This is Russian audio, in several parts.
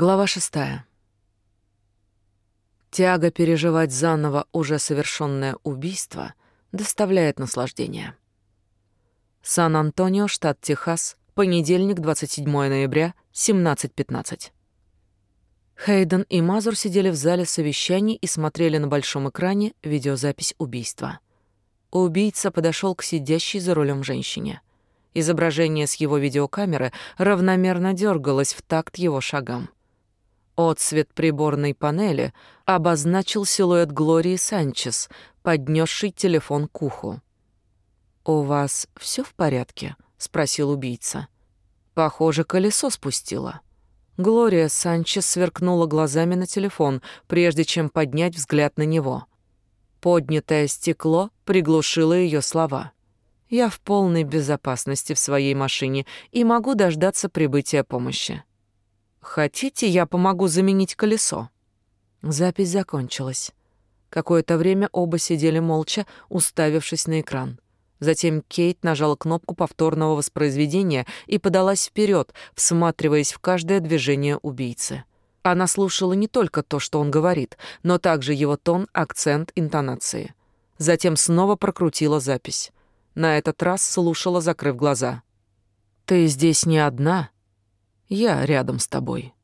Глава шестая. Тяга переживать заново уже совершенное убийство доставляет наслаждение. Сан-Антонио, штат Техас, понедельник, 27 ноября, 17.15. Хейден и Мазур сидели в зале совещаний и смотрели на большом экране видеозапись убийства. Убийца подошел к сидящей за рулем женщине. Изображение с его видеокамеры равномерно дергалось в такт его шагам. Отсвет приборной панели обозначил силуэт Глории Санчес, поднесший телефон к уху. «У вас все в порядке?» — спросил убийца. «Похоже, колесо спустило». Глория Санчес сверкнула глазами на телефон, прежде чем поднять взгляд на него. Поднятое стекло приглушило ее слова. «Я в полной безопасности в своей машине и могу дождаться прибытия помощи». Хотите, я помогу заменить колесо?» Запись закончилась. Какое-то время оба сидели молча, уставившись на экран. Затем Кейт нажала кнопку повторного воспроизведения и подалась вперед, всматриваясь в каждое движение убийцы. Она слушала не только то, что он говорит, но также его тон, акцент, интонации. Затем снова прокрутила запись. На этот раз слушала, закрыв глаза. «Ты здесь не одна», я рядом с тобой.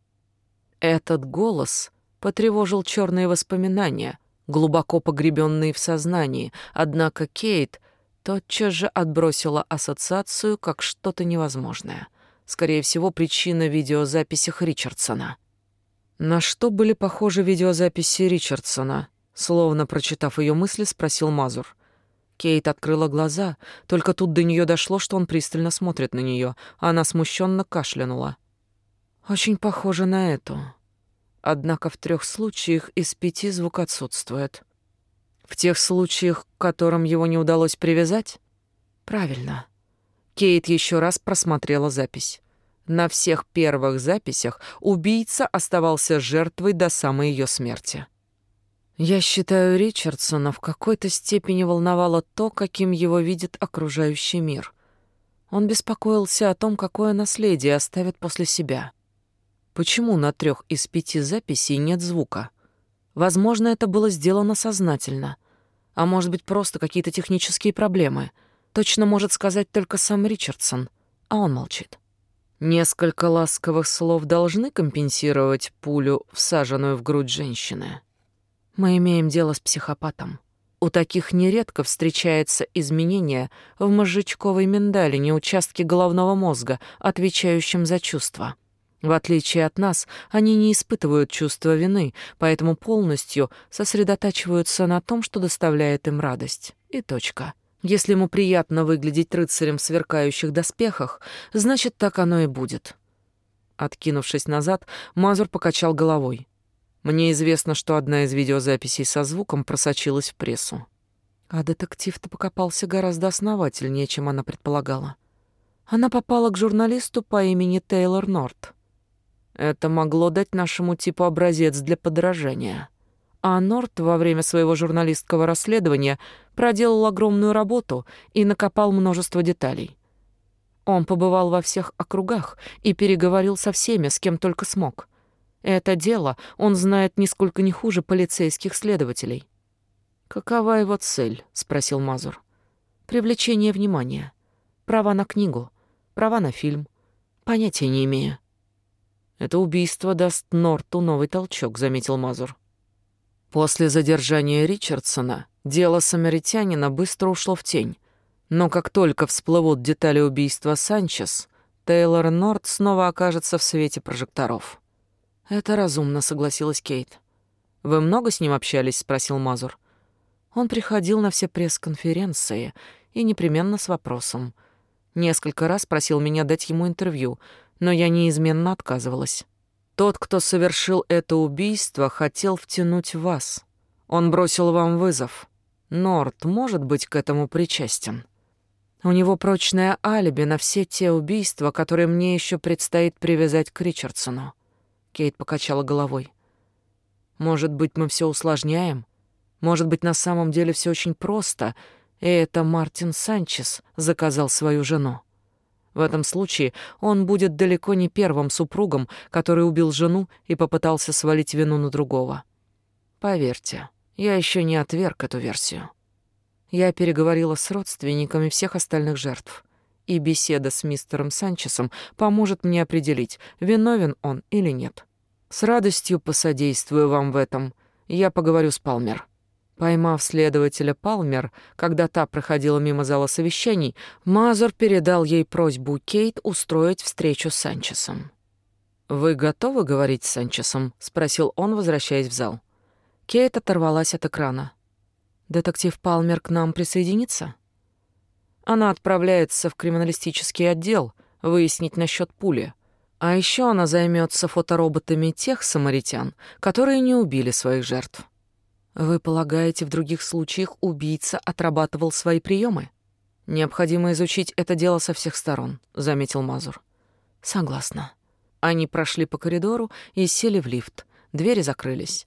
Этот голос потревожил черные воспоминания, глубоко погребенные в сознании, однако Кейт тотчас же отбросила ассоциацию как что-то невозможное. Скорее всего, причина в видеозаписях Ричардсона. На что были похожи видеозаписи Ричардсона? Словно прочитав ее мысли, спросил Мазур. Кейт открыла глаза, только тут до нее дошло, что он пристально смотрит на нее. Она смущенно кашлянула. Очень похоже на эту. Однако в трех случаях из пяти звук отсутствует. В тех случаях, к которым его не удалось привязать? Правильно. Кейт еще раз просмотрела запись. На всех первых записях убийца оставался жертвой до самой ее смерти. Я считаю, Ричардсона в какой-то степени волновало то, каким его видит окружающий мир. Он беспокоился о том, какое наследие оставит после себя — Почему на трех из пяти записей нет звука? Возможно, это было сделано сознательно. А может быть, просто какие-то технические проблемы. Точно может сказать только сам Ричардсон, а он молчит. Несколько ласковых слов должны компенсировать пулю, всаженную в грудь женщины. Мы имеем дело с психопатом. У таких нередко встречается изменение в мозжечковой миндалине, участке головного мозга, отвечающем за чувства. В отличие от нас, они не испытывают чувства вины, поэтому полностью сосредотачиваются на том, что доставляет им радость. И точка. Если ему приятно выглядеть рыцарем в сверкающих доспехах, значит, так оно и будет. Откинувшись назад, Мазур покачал головой. Мне известно, что одна из видеозаписей со звуком просочилась в прессу. А детектив-то покопался гораздо основательнее, чем она предполагала. Она попала к журналисту по имени Тейлор Норт. Это могло дать нашему типу образец для подражания. А Норт во время своего журналистского расследования проделал огромную работу и накопал множество деталей. Он побывал во всех округах и переговорил со всеми, с кем только смог. Это дело он знает нисколько не хуже полицейских следователей. «Какова его цель?» — спросил Мазур. «Привлечение внимания. Права на книгу. Права на фильм. Понятия не имею. Это убийство даст Норту новый толчок, заметил Мазур. После задержания Ричардсона дело самаритянина быстро ушло в тень. Но как только всплывут детали убийства Санчес, Тейлор Норт снова окажется в свете прожекторов. Это разумно, согласилась Кейт. Вы много с ним общались, спросил Мазур. Он приходил на все пресс-конференции и непременно с вопросом. Несколько раз просил меня дать ему интервью, но я неизменно отказывалась. Тот, кто совершил это убийство, хотел втянуть вас. Он бросил вам вызов. Норт может быть к этому причастен. У него прочное алиби на все те убийства, которые мне еще предстоит привязать к Ричардсону. Кейт покачала головой. Может быть, мы все усложняем? Может быть, на самом деле все очень просто, и это Мартин Санчес заказал свою жену. В этом случае он будет далеко не первым супругом, который убил жену и попытался свалить вину на другого. Поверьте, я еще не отверг эту версию. Я переговорила с родственниками всех остальных жертв, и беседа с мистером Санчесом поможет мне определить, виновен он или нет. С радостью посодействую вам в этом. Я поговорю с Палмер. Поймав следователя Палмер, когда та проходила мимо зала совещаний, Мазур передал ей просьбу Кейт устроить встречу с Санчесом. «Вы готовы говорить с Санчесом?» — спросил он, возвращаясь в зал. Кейт оторвалась от экрана. «Детектив Палмер к нам присоединится?» «Она отправляется в криминалистический отдел выяснить насчет пули. А еще она займется фотороботами тех самаритян, которые не убили своих жертв». Вы полагаете, в других случаях убийца отрабатывал свои приемы? Необходимо изучить это дело со всех сторон, заметил Мазур. Согласна. Они прошли по коридору и сели в лифт. Двери закрылись.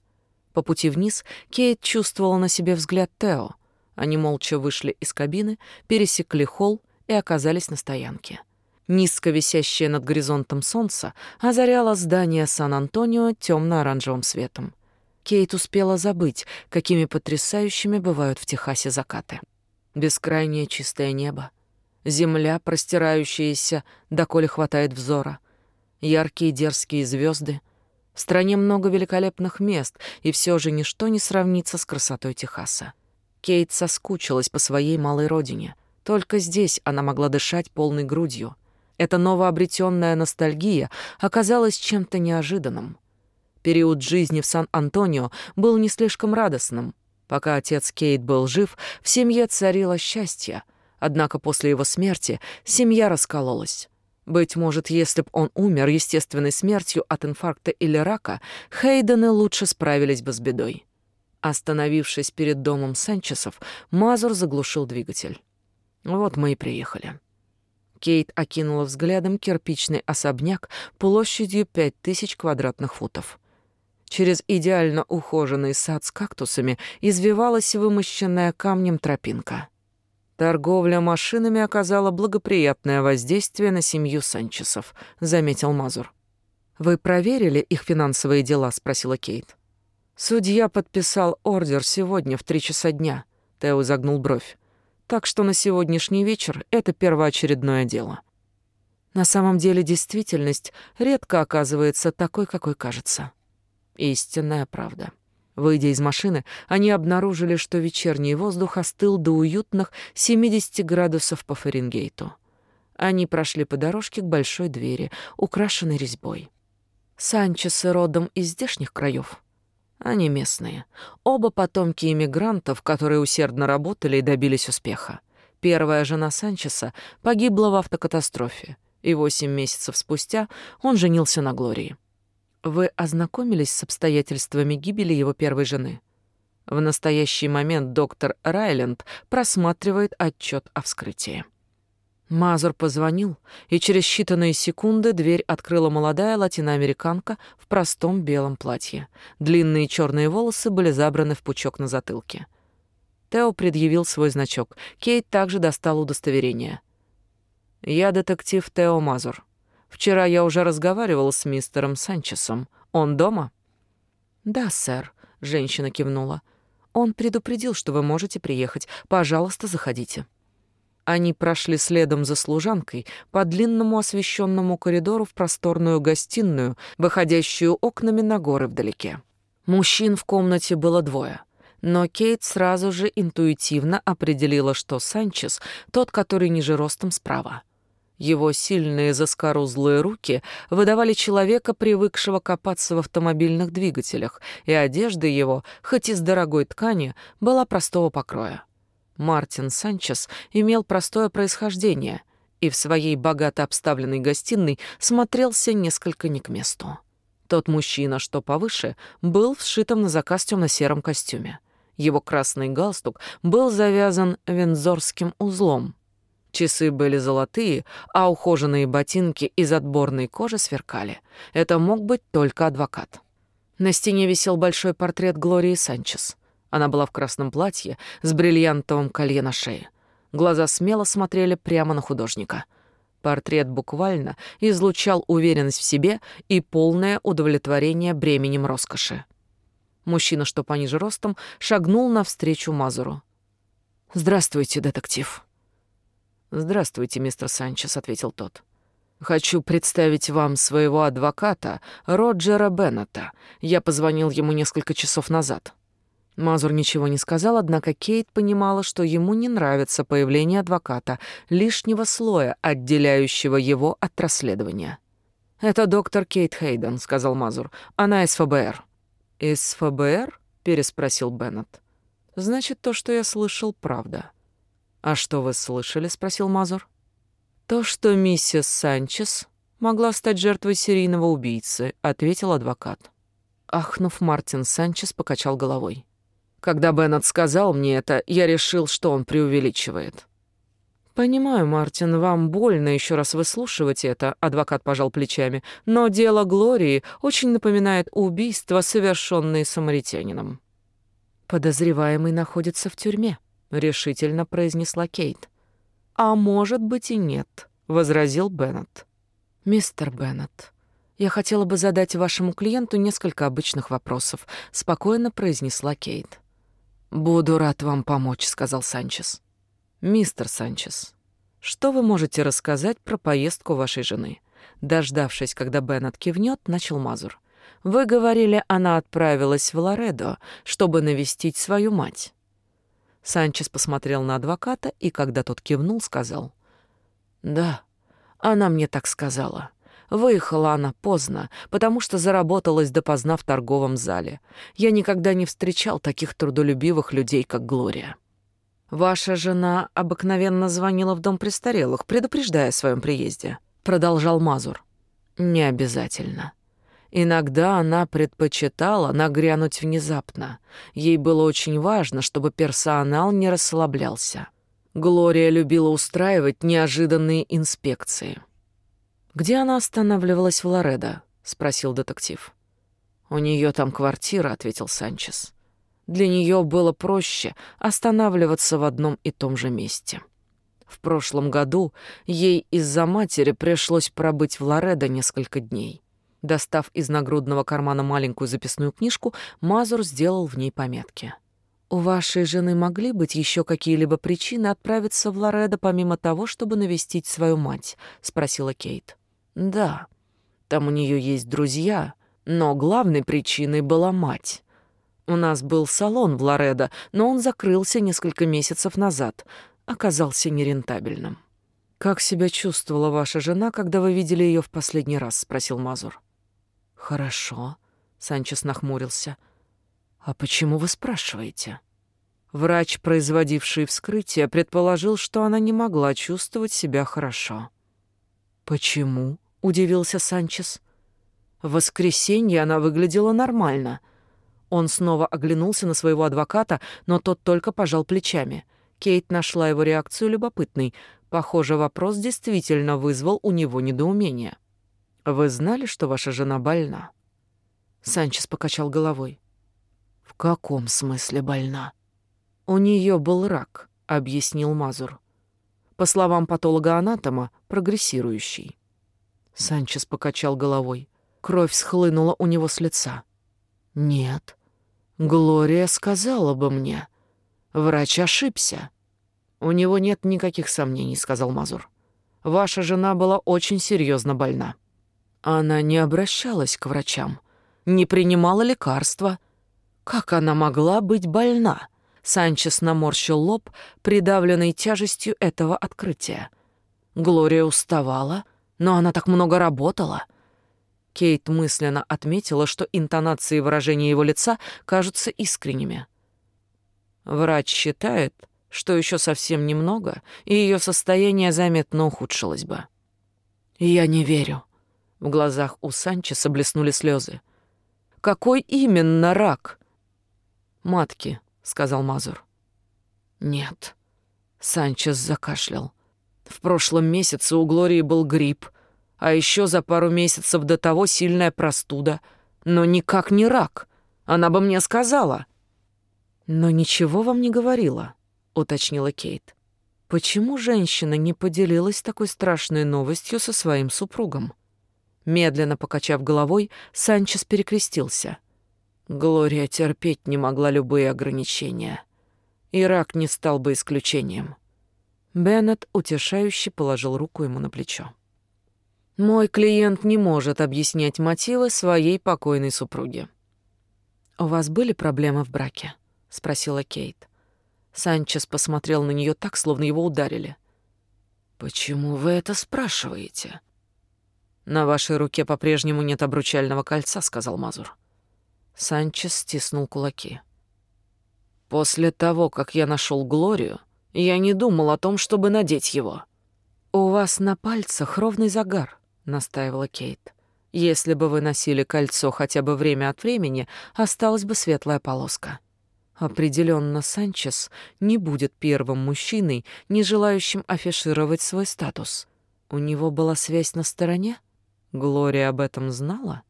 По пути вниз Кейт чувствовала на себе взгляд Тео. Они молча вышли из кабины, пересекли холл и оказались на стоянке. Низко висящее над горизонтом солнце озаряло здание Сан-Антонио темно-оранжевым светом. Кейт успела забыть, какими потрясающими бывают в Техасе закаты. Бескрайнее чистое небо, земля, простирающаяся, доколе хватает взора, яркие дерзкие звезды. В стране много великолепных мест, и все же ничто не сравнится с красотой Техаса. Кейт соскучилась по своей малой родине. Только здесь она могла дышать полной грудью. Эта новообретенная ностальгия оказалась чем-то неожиданным. Период жизни в Сан-Антонио был не слишком радостным. Пока отец Кейт был жив, в семье царило счастье. Однако после его смерти семья раскололась. Быть может, если б он умер естественной смертью от инфаркта или рака, Хейдены лучше справились бы с бедой. Остановившись перед домом Санчесов, Мазур заглушил двигатель. Вот мы и приехали. Кейт окинула взглядом кирпичный особняк площадью пять тысяч квадратных футов. Через идеально ухоженный сад с кактусами извивалась вымощенная камнем тропинка. Торговля машинами оказала благоприятное воздействие на семью Санчесов, заметил Мазур. Вы проверили их финансовые дела, спросила Кейт. Судья подписал ордер сегодня в три часа дня. Тео загнул бровь. Так что на сегодняшний вечер это первоочередное дело. На самом деле действительность редко оказывается такой, какой кажется. Истинная правда. Выйдя из машины, они обнаружили, что вечерний воздух остыл до уютных 70 градусов по Фаренгейту. Они прошли по дорожке к большой двери, украшенной резьбой. Санчесы родом из здешних краев. Они местные. Оба потомки иммигрантов, которые усердно работали и добились успеха. Первая жена Санчеса погибла в автокатастрофе, и восемь месяцев спустя он женился на Глории. Вы ознакомились с обстоятельствами гибели его первой жены? В настоящий момент доктор Райленд просматривает отчет о вскрытии. Мазур позвонил, и через считанные секунды дверь открыла молодая латиноамериканка в простом белом платье. Длинные черные волосы были забраны в пучок на затылке. Тео предъявил свой значок. Кейт также достал удостоверение. «Я детектив Тео Мазур. Вчера я уже разговаривал с мистером Санчесом. Он дома?» «Да, сэр», — женщина кивнула. «Он предупредил, что вы можете приехать. Пожалуйста, заходите». Они прошли следом за служанкой по длинному освещенному коридору в просторную гостиную, выходящую окнами на горы вдалеке. Мужчин в комнате было двое. Но Кейт сразу же интуитивно определила, что Санчес — тот, который ниже ростом справа. Его сильные заскорузлые руки выдавали человека, привыкшего копаться в автомобильных двигателях, и одежда его, хоть из дорогой ткани, была простого покроя. Мартин Санчес имел простое происхождение и в своей богато обставленной гостиной смотрелся несколько не к месту. Тот мужчина, что повыше, был в сшитом на заказ темно-сером костюме. Его красный галстук был завязан вензорским узлом, Часы были золотые, а ухоженные ботинки из отборной кожи сверкали. Это мог быть только адвокат. На стене висел большой портрет Глории Санчес. Она была в красном платье с бриллиантовым колье на шее. Глаза смело смотрели прямо на художника. Портрет буквально излучал уверенность в себе и полное удовлетворение бременем роскоши. Мужчина, что пониже ростом, шагнул навстречу Мазуру. «Здравствуйте, детектив». «Здравствуйте, мистер Санчес», — ответил тот. «Хочу представить вам своего адвоката, Роджера Беннета. Я позвонил ему несколько часов назад». Мазур ничего не сказал, однако Кейт понимала, что ему не нравится появление адвоката, лишнего слоя, отделяющего его от расследования. «Это доктор Кейт Хейден», — сказал Мазур. «Она из ФБР». «Из ФБР?» — переспросил Беннет. «Значит, то, что я слышал, правда». «А что вы слышали?» — спросил Мазур. «То, что миссис Санчес могла стать жертвой серийного убийцы», — ответил адвокат. Ахнув, Мартин Санчес покачал головой. Когда Беннет сказал мне это, я решил, что он преувеличивает. «Понимаю, Мартин, вам больно еще раз выслушивать это», — адвокат пожал плечами, «но дело Глории очень напоминает убийство, совершенное самаритянином». «Подозреваемый находится в тюрьме», — решительно произнесла Кейт. «А может быть и нет», — возразил Беннет. «Мистер Беннет, я хотела бы задать вашему клиенту несколько обычных вопросов», — спокойно произнесла Кейт. «Буду рад вам помочь», — сказал Санчес. «Мистер Санчес, что вы можете рассказать про поездку вашей жены?» Дождавшись, когда Беннет кивнет, начал Мазур. «Вы говорили, она отправилась в Лоредо, чтобы навестить свою мать». Санчес посмотрел на адвоката и, когда тот кивнул, сказал. «Да, она мне так сказала. Выехала она поздно, потому что заработалась допоздна в торговом зале. Я никогда не встречал таких трудолюбивых людей, как Глория. Ваша жена обыкновенно звонила в дом престарелых, предупреждая о своем приезде, продолжал Мазур. Не обязательно. Иногда она предпочитала нагрянуть внезапно. Ей было очень важно, чтобы персонал не расслаблялся. Глория любила устраивать неожиданные инспекции. «Где она останавливалась в Лоредо?» — спросил детектив. «У нее там квартира», — ответил Санчес. «Для нее было проще останавливаться в одном и том же месте». В прошлом году ей из-за матери пришлось пробыть в Лоредо несколько дней. Достав из нагрудного кармана маленькую записную книжку, Мазур сделал в ней пометки. «У вашей жены могли быть еще какие-либо причины отправиться в Лоредо помимо того, чтобы навестить свою мать?» — спросила Кейт. Да, там у нее есть друзья, но главной причиной была мать. У нас был салон в Лоредо, но он закрылся несколько месяцев назад, оказался нерентабельным. «Как себя чувствовала ваша жена, когда вы видели ее в последний раз?» — спросил Мазур. «Хорошо», — Санчес нахмурился. «А почему вы спрашиваете?» Врач, производивший вскрытие, предположил, что она не могла чувствовать себя хорошо. «Почему?» — удивился Санчес. В воскресенье она выглядела нормально. Он снова оглянулся на своего адвоката, но тот только пожал плечами. Кейт нашла его реакцию любопытной. Похоже, вопрос действительно вызвал у него недоумение. «Вы знали, что ваша жена больна?» Санчес покачал головой. «В каком смысле больна?» «У нее был рак», — объяснил Мазур. «По словам патолога-анатома, прогрессирующий». Санчес покачал головой. Кровь схлынула у него с лица. «Нет, Глория сказала бы мне. Врач ошибся». «У него нет никаких сомнений», — сказал Мазур. «Ваша жена была очень серьезно больна». Она не обращалась к врачам, не принимала лекарства. Как она могла быть больна? Санчес наморщил лоб, придавленный тяжестью этого открытия. Глория уставала, — но она так много работала. Кейт мысленно отметила, что интонации выражения его лица кажутся искренними. Врач считает, что еще совсем немного, и ее состояние заметно ухудшилось бы. «Я не верю». В глазах у Санчеса блеснули слезы. «Какой именно рак?» «Матки», — сказал Мазур. «Нет». Санчес закашлял. В прошлом месяце у Глории был грипп, а еще за пару месяцев до того сильная простуда. Но никак не рак. Она бы мне сказала. Но ничего вам не говорила, уточнила Кейт. Почему женщина не поделилась такой страшной новостью со своим супругом? Медленно покачав головой, Санчес перекрестился. Глория терпеть не могла любые ограничения. Ирак не стал бы исключением. Беннет утешающе положил руку ему на плечо. «Мой клиент не может объяснять мотивы своей покойной супруги». «У вас были проблемы в браке?» — спросила Кейт. Санчес посмотрел на нее так, словно его ударили. «Почему вы это спрашиваете?» «На вашей руке по-прежнему нет обручального кольца», — сказал Мазур. Санчес стиснул кулаки. «После того, как я нашел Глорию, я не думал о том, чтобы надеть его». «У вас на пальцах ровный загар», — настаивала Кейт. «Если бы вы носили кольцо хотя бы время от времени, осталась бы светлая полоска». Определенно, Санчес не будет первым мужчиной, не желающим афишировать свой статус. У него была связь на стороне? Глория об этом знала?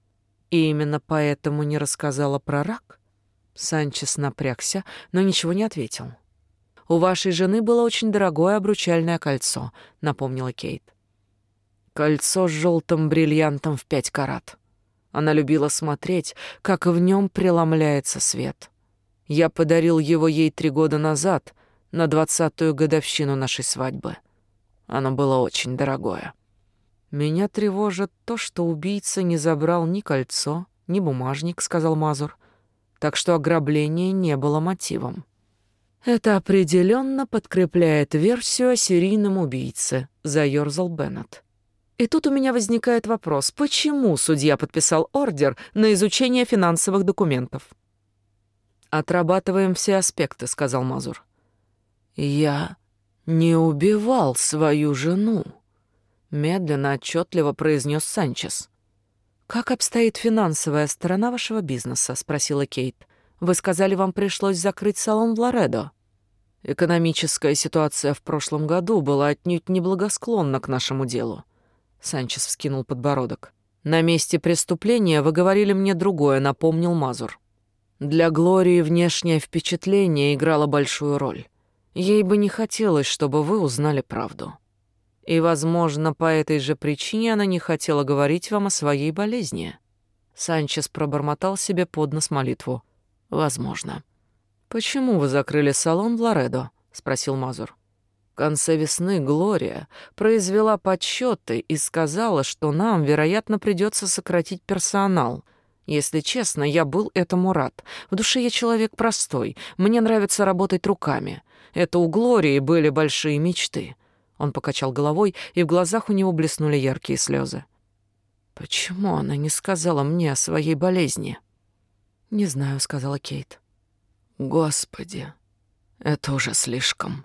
И именно поэтому не рассказала про рак? Санчес напрягся, но ничего не ответил. «У вашей жены было очень дорогое обручальное кольцо», — напомнила Кейт. «Кольцо с желтым бриллиантом в пять карат. Она любила смотреть, как в нем преломляется свет». Я подарил его ей три года назад, на двадцатую годовщину нашей свадьбы. Оно было очень дорогое. Меня тревожит то, что убийца не забрал ни кольцо, ни бумажник, сказал Мазур. Так что ограбление не было мотивом. Это определенно подкрепляет версию о серийном убийце, заёрзал Беннет. И тут у меня возникает вопрос, почему судья подписал ордер на изучение финансовых документов? «Отрабатываем все аспекты», — сказал Мазур. «Я не убивал свою жену», — медленно, отчетливо произнес Санчес. «Как обстоит финансовая сторона вашего бизнеса?» — спросила Кейт. «Вы сказали, вам пришлось закрыть салон в Лоредо». «Экономическая ситуация в прошлом году была отнюдь неблагосклонна к нашему делу». Санчес вскинул подбородок. «На месте преступления вы говорили мне другое», — напомнил Мазур. Для Глории внешнее впечатление играло большую роль. Ей бы не хотелось, чтобы вы узнали правду. И, возможно, по этой же причине она не хотела говорить вам о своей болезни. Санчес пробормотал себе под нос молитву. «Возможно». «Почему вы закрыли салон в Лоредо?» — спросил Мазур. В конце весны Глория произвела подсчеты и сказала, что нам, вероятно, придется сократить персонал — если честно, я был этому рад. В душе я человек простой. Мне нравится работать руками. Это у Глории были большие мечты. Он покачал головой, и в глазах у него блеснули яркие слезы. Почему она не сказала мне о своей болезни? Не знаю, сказала Кейт. Господи, это уже слишком.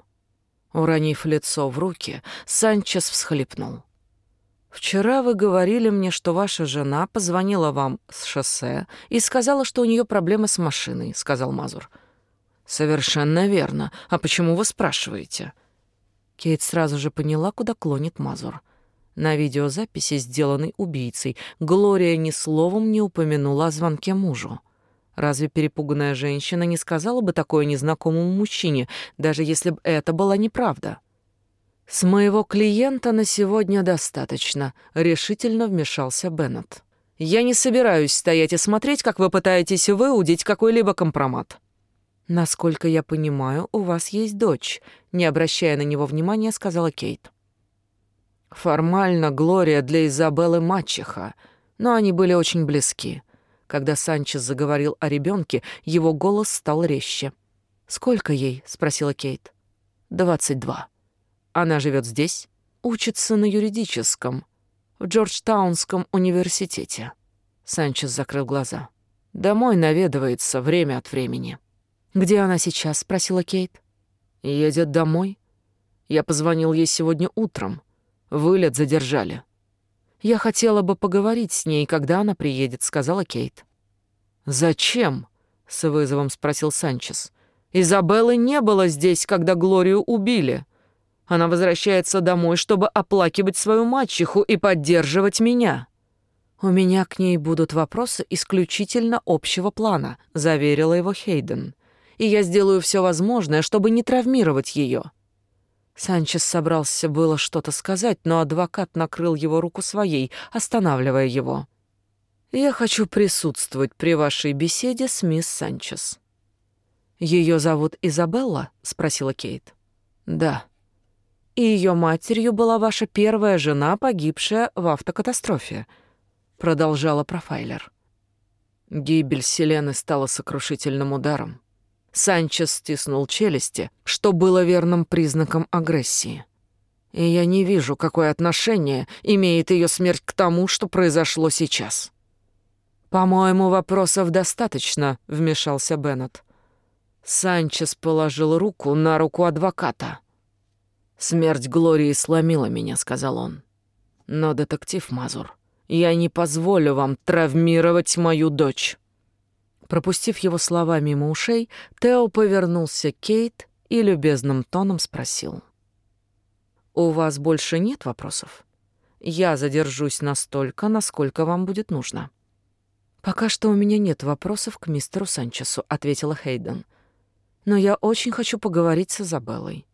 Уронив лицо в руки, Санчес всхлипнул. Вчера вы говорили мне, что ваша жена позвонила вам с шоссе и сказала, что у нее проблемы с машиной, сказал Мазур. Совершенно верно. А почему вы спрашиваете? Кейт сразу же поняла, куда клонит Мазур. На видеозаписи, сделанной убийцей, Глория ни словом не упомянула о звонке мужу. Разве перепуганная женщина не сказала бы такое незнакомому мужчине, даже если бы это была неправда? «С моего клиента на сегодня достаточно», — решительно вмешался Беннет. «Я не собираюсь стоять и смотреть, как вы пытаетесь выудить какой-либо компромат». «Насколько я понимаю, у вас есть дочь», — не обращая на него внимания, сказала Кейт. «Формально Глория для Изабеллы мачеха, но они были очень близки». Когда Санчес заговорил о ребенке, его голос стал резче. «Сколько ей?» — спросила Кейт. «Двадцать два». Она живет здесь, учится на юридическом, в Джорджтаунском университете. Санчес закрыл глаза. Домой наведывается время от времени. «Где она сейчас?» — спросила Кейт. «Едет домой. Я позвонил ей сегодня утром. Вылет задержали. Я хотела бы поговорить с ней, когда она приедет», — сказала Кейт. «Зачем?» — с вызовом спросил Санчес. «Изабеллы не было здесь, когда Глорию убили. Она возвращается домой, чтобы оплакивать свою мачеху и поддерживать меня. У меня к ней будут вопросы исключительно общего плана, заверила его Хейден. И я сделаю все возможное, чтобы не травмировать ее. Санчес собрался было что-то сказать, но адвокат накрыл его руку своей, останавливая его. «Я хочу присутствовать при вашей беседе с мисс Санчес». «Ее зовут Изабелла?» — спросила Кейт. «Да». «И ее матерью была ваша первая жена, погибшая в автокатастрофе», — продолжала профайлер. Гибель Селены стала сокрушительным ударом. Санчес стиснул челюсти, что было верным признаком агрессии. И я не вижу, какое отношение имеет ее смерть к тому, что произошло сейчас. «По-моему, вопросов достаточно», — вмешался Беннет. Санчес положил руку на руку адвоката. «Смерть Глории сломила меня», — сказал он. «Но, детектив Мазур, я не позволю вам травмировать мою дочь». Пропустив его слова мимо ушей, Тео повернулся к Кейт и любезным тоном спросил. «У вас больше нет вопросов? Я задержусь настолько, насколько вам будет нужно». «Пока что у меня нет вопросов к мистеру Санчесу», — ответила Хейден. «Но я очень хочу поговорить с Изабеллой.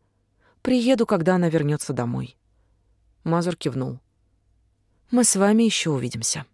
Приеду, когда она вернется домой». Мазур кивнул. «Мы с вами еще увидимся».